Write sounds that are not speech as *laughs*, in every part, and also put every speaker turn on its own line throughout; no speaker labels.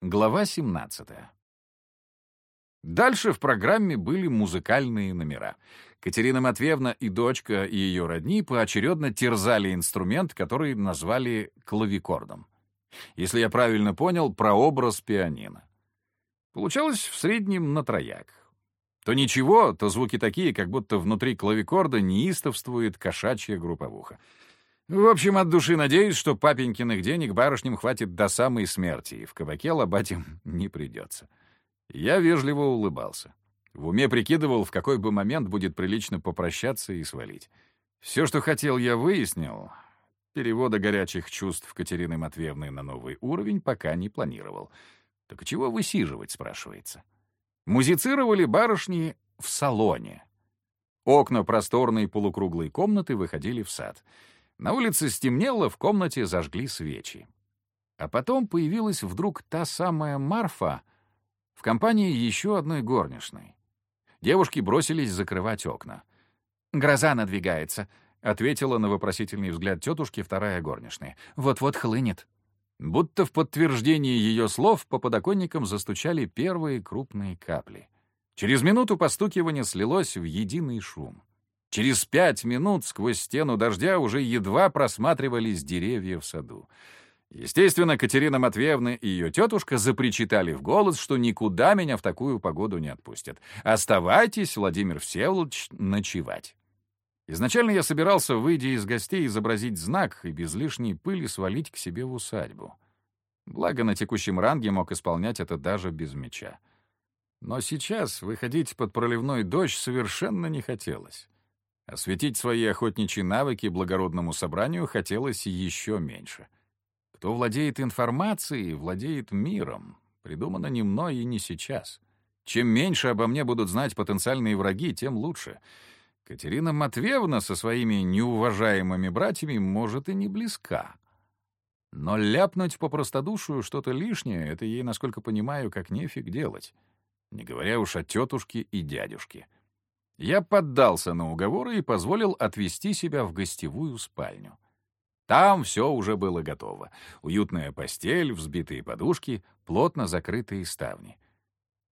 Глава 17. Дальше в программе были музыкальные номера. Катерина Матвеевна и дочка и ее родни поочередно терзали инструмент, который назвали клавикордом. Если я правильно понял, прообраз пианино. Получалось в среднем на трояк. То ничего, то звуки такие, как будто внутри клавикорда неистовствует кошачья групповуха. В общем, от души надеюсь, что папенькиных денег барышням хватит до самой смерти, и в кабаке лобать им *laughs* не придется. Я вежливо улыбался. В уме прикидывал, в какой бы момент будет прилично попрощаться и свалить. Все, что хотел, я выяснил. Перевода горячих чувств Катерины Матвеевны на новый уровень пока не планировал. Так чего высиживать, спрашивается. Музицировали барышни в салоне. Окна просторной полукруглой комнаты выходили в сад — на улице стемнело, в комнате зажгли свечи. А потом появилась вдруг та самая Марфа в компании еще одной горничной. Девушки бросились закрывать окна. «Гроза надвигается», — ответила на вопросительный взгляд тетушки вторая горничная. «Вот-вот хлынет». Будто в подтверждение ее слов по подоконникам застучали первые крупные капли. Через минуту постукивание слилось в единый шум. Через пять минут сквозь стену дождя уже едва просматривались деревья в саду. Естественно, Катерина Матвеевна и ее тетушка запричитали в голос, что никуда меня в такую погоду не отпустят. Оставайтесь, Владимир Всеволодович, ночевать. Изначально я собирался, выйдя из гостей, изобразить знак и без лишней пыли свалить к себе в усадьбу. Благо, на текущем ранге мог исполнять это даже без меча. Но сейчас выходить под проливной дождь совершенно не хотелось. Осветить свои охотничьи навыки благородному собранию хотелось еще меньше. Кто владеет информацией, владеет миром. Придумано не мной и не сейчас. Чем меньше обо мне будут знать потенциальные враги, тем лучше. Катерина Матвеевна со своими неуважаемыми братьями может и не близка. Но ляпнуть по простодушию что-то лишнее — это ей, насколько понимаю, как нефиг делать. Не говоря уж о тетушке и дядюшке — я поддался на уговоры и позволил отвести себя в гостевую спальню. Там все уже было готово. Уютная постель, взбитые подушки, плотно закрытые ставни.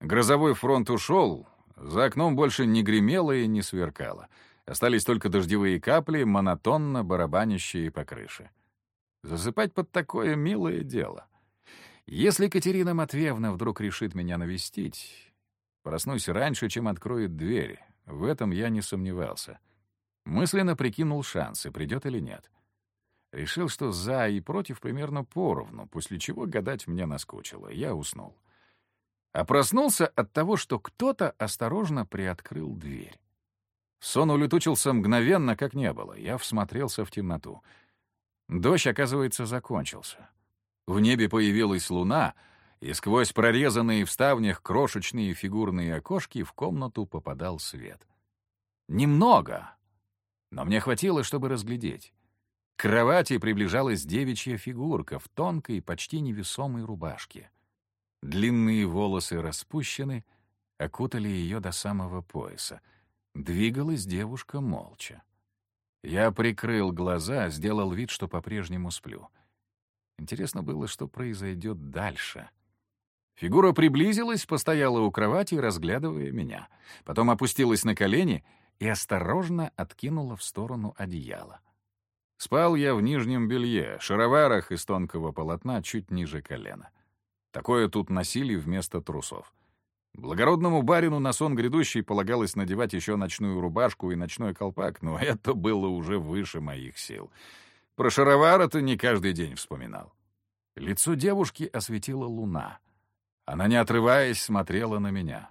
Грозовой фронт ушел, за окном больше не гремело и не сверкало. Остались только дождевые капли, монотонно барабанящие по крыше. Засыпать под такое милое дело. Если Катерина Матвеевна вдруг решит меня навестить, проснусь раньше, чем откроет дверь, в этом я не сомневался. Мысленно прикинул шансы, придет или нет. Решил, что за и против примерно поровну, после чего гадать мне наскучило. Я уснул. А проснулся от того, что кто-то осторожно приоткрыл дверь. Сон улетучился мгновенно, как не было. Я всмотрелся в темноту. Дождь, оказывается, закончился. В небе появилась луна — и сквозь прорезанные в ставнях крошечные фигурные окошки в комнату попадал свет. Немного, но мне хватило, чтобы разглядеть. К кровати приближалась девичья фигурка в тонкой, почти невесомой рубашке. Длинные волосы распущены, окутали ее до самого пояса. Двигалась девушка молча. Я прикрыл глаза, сделал вид, что по-прежнему сплю. Интересно было, что произойдет дальше. Фигура приблизилась, постояла у кровати, разглядывая меня. Потом опустилась на колени и осторожно откинула в сторону одеяло. Спал я в нижнем белье, шароварах из тонкого полотна чуть ниже колена. Такое тут носили вместо трусов. Благородному барину на сон грядущий полагалось надевать еще ночную рубашку и ночной колпак, но это было уже выше моих сил. Про шаровары-то не каждый день вспоминал. Лицо девушки осветила луна — она, не отрываясь, смотрела на меня.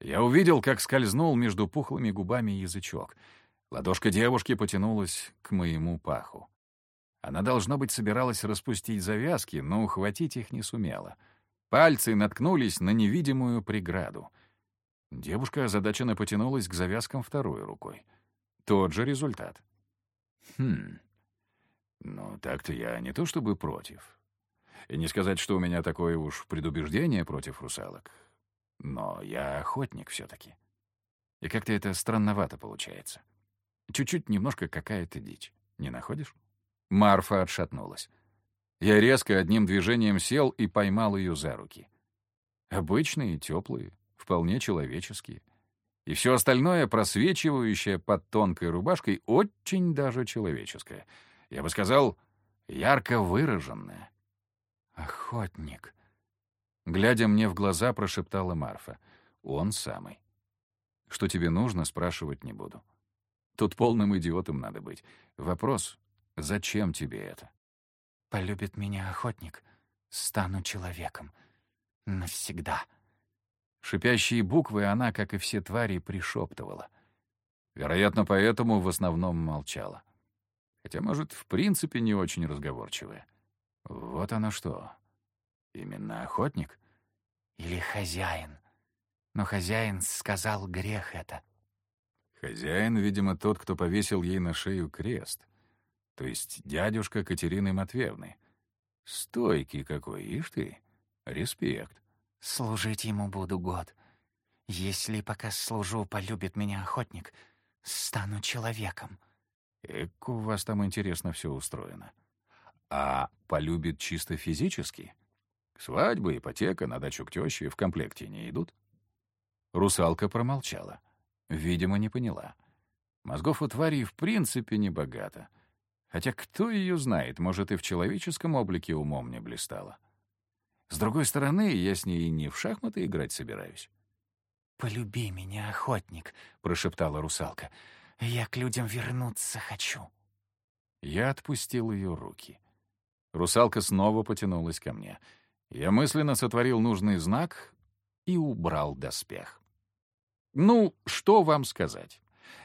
Я увидел, как скользнул между пухлыми губами язычок. Ладошка девушки потянулась к моему паху. Она, должно быть, собиралась распустить завязки, но ухватить их не сумела. Пальцы наткнулись на невидимую преграду. Девушка озадаченно потянулась к завязкам второй рукой. Тот же результат. Хм. Ну, так-то я не то чтобы против. И не сказать, что у меня такое уж предубеждение против русалок. Но я охотник все-таки. И как-то это странновато получается. Чуть-чуть немножко какая-то дичь. Не находишь? Марфа отшатнулась. Я резко одним движением сел и поймал ее за руки. Обычные, теплые, вполне человеческие. И все остальное, просвечивающее под тонкой рубашкой, очень даже человеческое. Я бы сказал, ярко выраженное. «Охотник», — глядя мне в глаза, прошептала Марфа. «Он самый. Что тебе нужно, спрашивать не буду. Тут полным идиотом надо быть. Вопрос, зачем тебе это?»
«Полюбит меня охотник, стану человеком. Навсегда».
Шипящие буквы она, как и все твари, пришептывала. Вероятно, поэтому в основном молчала. Хотя, может, в принципе не очень разговорчивая. Вот оно что. Именно охотник?
Или хозяин. Но хозяин сказал грех это.
Хозяин, видимо, тот, кто повесил ей на шею крест. То есть дядюшка Катерины Матвеевны. Стойкий какой, ишь ты. Респект.
Служить ему буду год. Если пока служу, полюбит меня охотник, стану человеком.
Эк, у вас там интересно все устроено. А полюбит чисто физически? Свадьба, ипотека, на дачу к тёще в комплекте не идут? Русалка промолчала. Видимо, не поняла. Мозгов у твари в принципе не богато. Хотя кто ее знает, может, и в человеческом облике умом не блистала. С другой стороны, я с ней не в шахматы играть собираюсь.
«Полюби меня, охотник», — прошептала русалка. «Я к людям вернуться хочу».
Я отпустил ее руки. Русалка снова потянулась ко мне. Я мысленно сотворил нужный знак и убрал доспех. Ну, что вам сказать?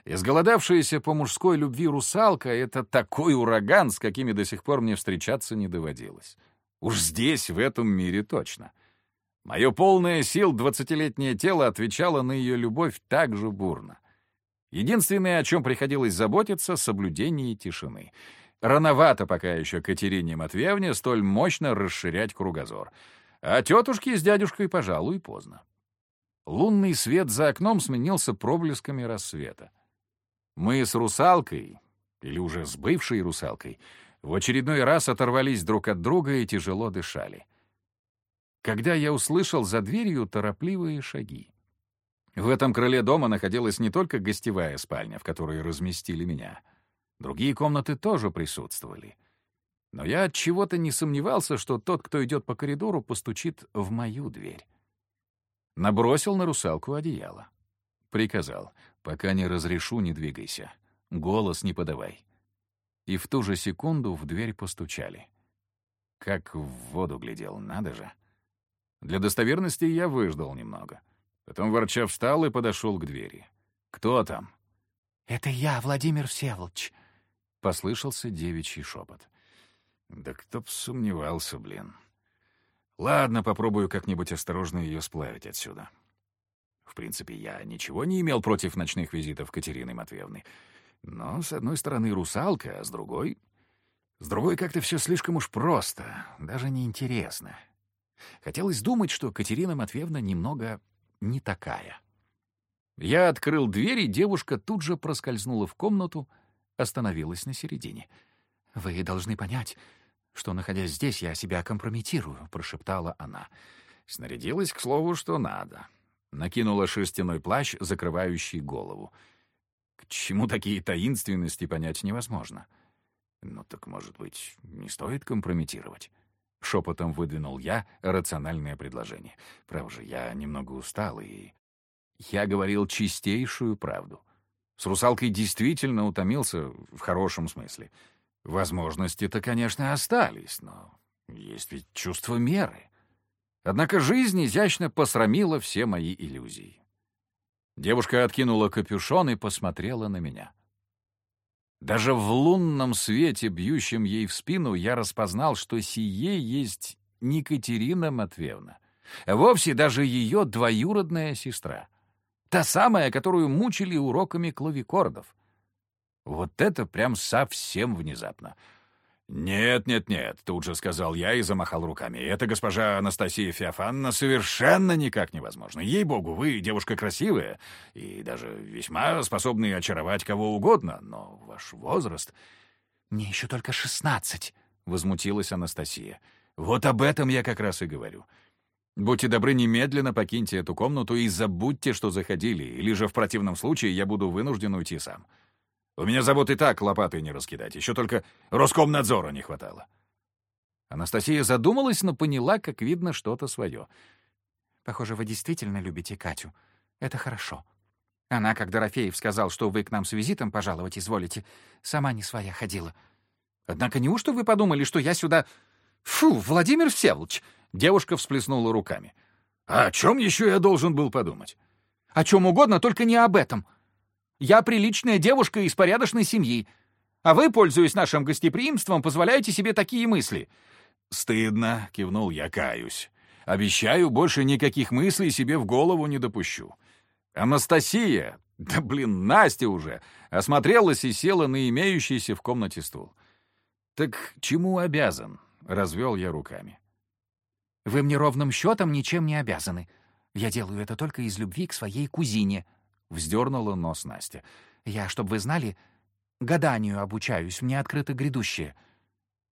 Изголодавшаяся по мужской любви русалка — это такой ураган, с какими до сих пор мне встречаться не доводилось. Уж здесь, в этом мире точно. Мое полное сил двадцатилетнее тело отвечало на ее любовь так же бурно. Единственное, о чем приходилось заботиться — соблюдение тишины. Рановато пока еще Катерине Матвеевне столь мощно расширять кругозор. А тетушке с дядюшкой, пожалуй, поздно. Лунный свет за окном сменился проблесками рассвета. Мы с русалкой, или уже с бывшей русалкой, в очередной раз оторвались друг от друга и тяжело дышали. Когда я услышал за дверью торопливые шаги. В этом крыле дома находилась не только гостевая спальня, в которой разместили меня. Другие комнаты тоже присутствовали. Но я от чего-то не сомневался, что тот, кто идет по коридору, постучит в мою дверь. Набросил на русалку одеяло. Приказал, пока не разрешу, не двигайся. Голос не подавай и в ту же секунду в дверь постучали. Как в воду глядел, надо же. Для достоверности я выждал немного. Потом ворча встал и подошел к двери. «Кто там?»
«Это я, Владимир Всеволодович», —
послышался девичий шепот. «Да кто б сомневался, блин. Ладно, попробую как-нибудь осторожно ее сплавить отсюда». В принципе, я ничего не имел против ночных визитов Катерины Матвеевны. Но, с одной стороны, русалка, а с другой... С другой как-то все слишком уж просто, даже неинтересно. Хотелось думать, что Катерина Матвеевна немного не такая. Я открыл дверь, и девушка тут же проскользнула в комнату, остановилась на середине.
«Вы должны понять, что, находясь здесь, я себя компрометирую», — прошептала она.
Снарядилась, к слову, что надо. Накинула шерстяной плащ, закрывающий голову. К чему такие таинственности понять невозможно. Ну так, может быть, не стоит компрометировать? Шепотом выдвинул я рациональное предложение. Право же, я немного устал и... Я говорил чистейшую правду. С русалкой действительно утомился в хорошем смысле. Возможности-то, конечно, остались, но есть ведь чувство меры. Однако жизнь изящно посрамила все мои иллюзии. Девушка откинула капюшон и посмотрела на меня. Даже в лунном свете, бьющем ей в спину, я распознал, что сие есть не Катерина Матвеевна, вовсе даже ее двоюродная сестра. Та самая, которую мучили уроками клавикордов. Вот это прям совсем внезапно — «Нет, нет, нет», — тут же сказал я и замахал руками. «Это госпожа Анастасия Феофанна совершенно никак невозможно. Ей-богу, вы девушка красивая и даже весьма способны очаровать кого угодно, но ваш возраст...»
«Мне еще только шестнадцать», ——
возмутилась Анастасия. «Вот об этом я как раз и говорю. Будьте добры, немедленно покиньте эту комнату и забудьте, что заходили, или же в противном случае я буду вынужден уйти сам. У меня забот и так лопатой не раскидать, еще только Роскомнадзора не хватало». Анастасия задумалась, но поняла, как видно, что-то свое.
«Похоже, вы действительно любите Катю. Это хорошо. Она, как Дорофеев сказал, что вы к нам с визитом пожаловать изволите, сама не своя ходила. Однако неужто вы подумали, что я сюда... Фу, Владимир Всеволодович!»
Девушка всплеснула руками. «А о чем еще я должен был подумать?»
«О чем угодно, только не об этом. Я приличная девушка из порядочной семьи, а вы, пользуясь нашим гостеприимством, позволяете себе такие мысли».
«Стыдно», — кивнул я, каюсь. «Обещаю, больше никаких мыслей себе в голову не допущу. Анастасия, да блин, Настя уже, осмотрелась и села на имеющийся в комнате стул. «Так чему обязан?» — развел я руками.
«Вы мне ровным счетом ничем не обязаны. Я делаю это только из любви к своей кузине», — вздернула нос Настя. «Я, чтобы вы знали, гаданию обучаюсь, мне открыто грядущее.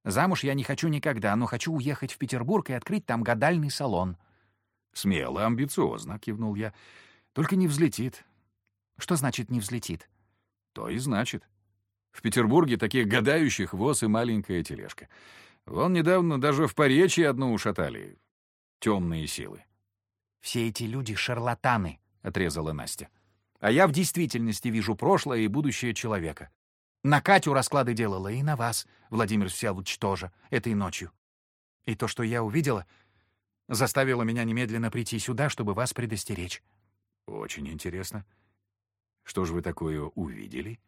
Замуж я не хочу никогда, но хочу уехать в Петербург и открыть там гадальный салон».
«Смело, амбициозно», — кивнул я. «Только не взлетит».
«Что значит «не взлетит»?»
«То и значит. В Петербурге таких гадающих воз и маленькая тележка. Вон недавно даже в Поречье одну ушатали. Темные силы.
«Все эти люди — шарлатаны», — отрезала Настя. «А я в действительности вижу прошлое и будущее человека. На Катю расклады делала и на вас, Владимир Всеволодович, тоже, этой ночью. И то, что я увидела, заставило меня немедленно прийти сюда, чтобы вас предостеречь».
«Очень интересно. Что же вы такое увидели?»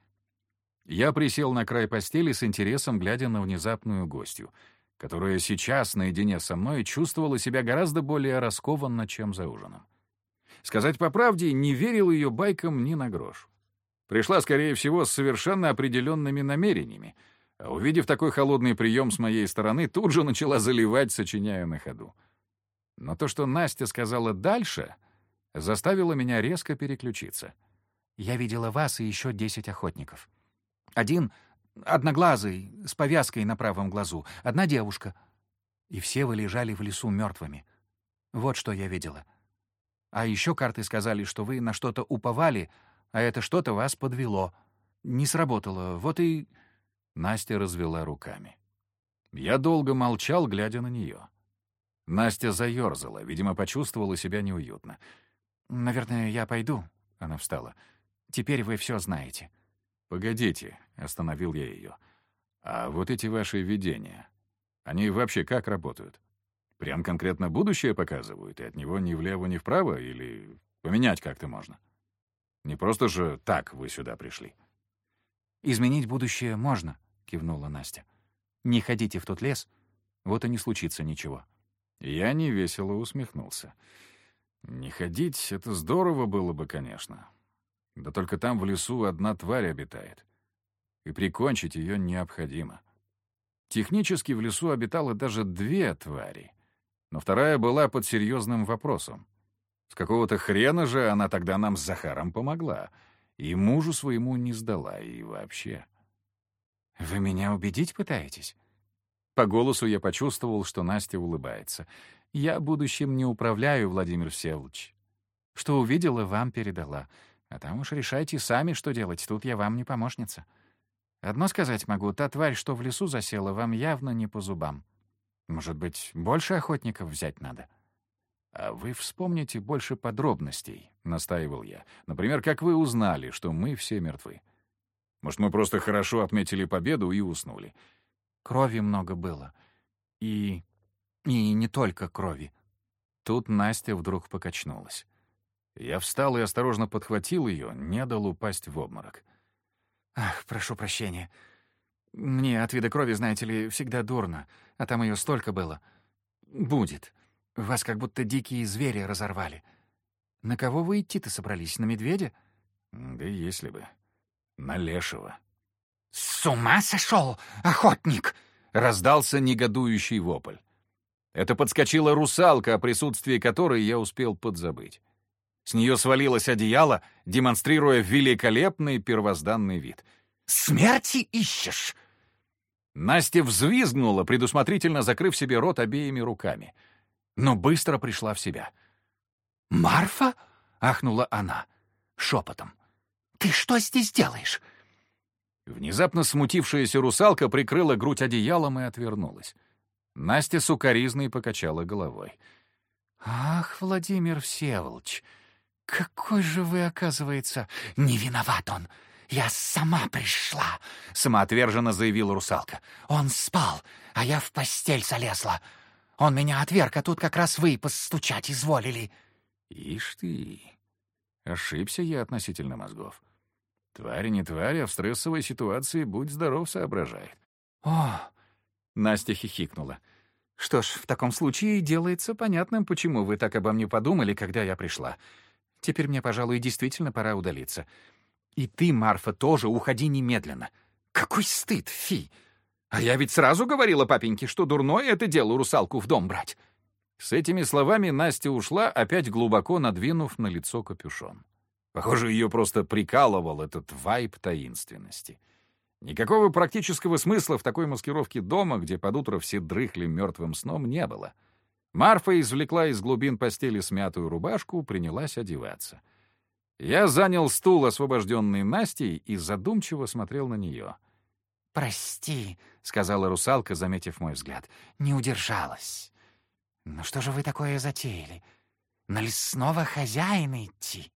Я присел на край постели с интересом, глядя на внезапную гостью, которая сейчас, наедине со мной, чувствовала себя гораздо более раскованно, чем за ужином. Сказать по правде, не верил ее байкам ни на грош. Пришла, скорее всего, с совершенно определенными намерениями, а увидев такой холодный прием с моей стороны, тут же начала заливать, сочиняя на ходу. Но то, что Настя сказала дальше, заставило меня резко переключиться.
«Я видела вас и еще десять охотников. Один одноглазый, с повязкой на правом глазу, одна девушка. И все вы лежали в лесу мертвыми. Вот что я видела. А еще карты сказали, что вы на что-то уповали, а это что-то вас подвело. Не сработало, вот и...»
Настя развела руками. Я долго молчал, глядя на нее. Настя заерзала, видимо, почувствовала себя неуютно.
«Наверное, я пойду», — она встала. «Теперь вы все знаете».
«Погодите», — остановил я ее. «А вот эти ваши видения, они вообще как работают? Прям конкретно будущее показывают, и от него ни влево, ни вправо, или поменять как-то можно? Не просто же так вы сюда пришли».
«Изменить будущее можно», — кивнула Настя. «Не ходите в тот лес, вот и не случится ничего».
Я невесело усмехнулся. «Не ходить — это здорово было бы, конечно. Да только там в лесу одна тварь обитает. И прикончить ее необходимо. Технически в лесу обитало даже две твари. Но вторая была под серьезным вопросом. С какого-то хрена же она тогда нам с Захаром помогла. И мужу своему не сдала, и вообще.
«Вы меня убедить пытаетесь?»
По голосу я почувствовал, что Настя улыбается. «Я будущим не управляю, Владимир Всеволодович. Что увидела, вам передала. А там уж решайте сами, что делать, тут я вам не помощница. Одно сказать могу, та тварь, что в лесу засела, вам явно не по зубам. Может быть, больше охотников взять надо? А вы вспомните больше подробностей, — настаивал я. Например, как вы узнали, что мы все мертвы? Может, мы просто хорошо отметили победу и уснули?
Крови много было. И... и не только крови.
Тут Настя вдруг покачнулась. Я встал и осторожно подхватил ее, не дал упасть в обморок.
«Ах, прошу прощения. Мне от вида крови, знаете ли, всегда дурно, а там ее столько было. Будет. Вас как будто дикие звери разорвали. На кого вы идти-то собрались? На медведя?»
«Да если бы. На лешего».
«С ума сошел, охотник!» — раздался негодующий вопль.
Это подскочила русалка, о присутствии которой я успел подзабыть. С нее свалилось одеяло, демонстрируя великолепный первозданный вид.
«Смерти ищешь?»
Настя взвизгнула, предусмотрительно закрыв себе рот обеими руками, но быстро пришла в себя.
«Марфа?» — ахнула она шепотом. «Ты что здесь делаешь?»
Внезапно смутившаяся русалка прикрыла грудь одеялом и отвернулась. Настя сукоризной покачала головой.
«Ах, Владимир Всеволодович, какой же вы, оказывается...» «Не виноват он! Я сама пришла!» — самоотверженно заявила русалка. «Он спал, а я в постель залезла. Он меня отверг, а тут как раз вы постучать изволили».
«Ишь ты! Ошибся я относительно мозгов. Тварь не тварь, а в стрессовой ситуации будь здоров соображает».
«О!» — Настя хихикнула. «Что ж, в таком случае делается понятным, почему вы так обо мне подумали, когда я пришла. Теперь мне, пожалуй, действительно пора удалиться. И ты, Марфа, тоже уходи немедленно. Какой стыд, фи! А я ведь сразу говорила папеньке, что дурное это дело русалку в дом брать».
С этими словами Настя ушла, опять глубоко надвинув на лицо капюшон. Похоже, ее просто прикалывал этот вайб таинственности. Никакого практического смысла в такой маскировке дома, где под утро все дрыхли мертвым сном, не было. Марфа извлекла из глубин постели смятую рубашку, принялась одеваться. Я занял стул, освобожденный Настей, и задумчиво смотрел на нее.
«Прости», — сказала русалка, заметив мой взгляд, — «не удержалась». «Ну что же вы такое затеяли? На лесного хозяина идти?»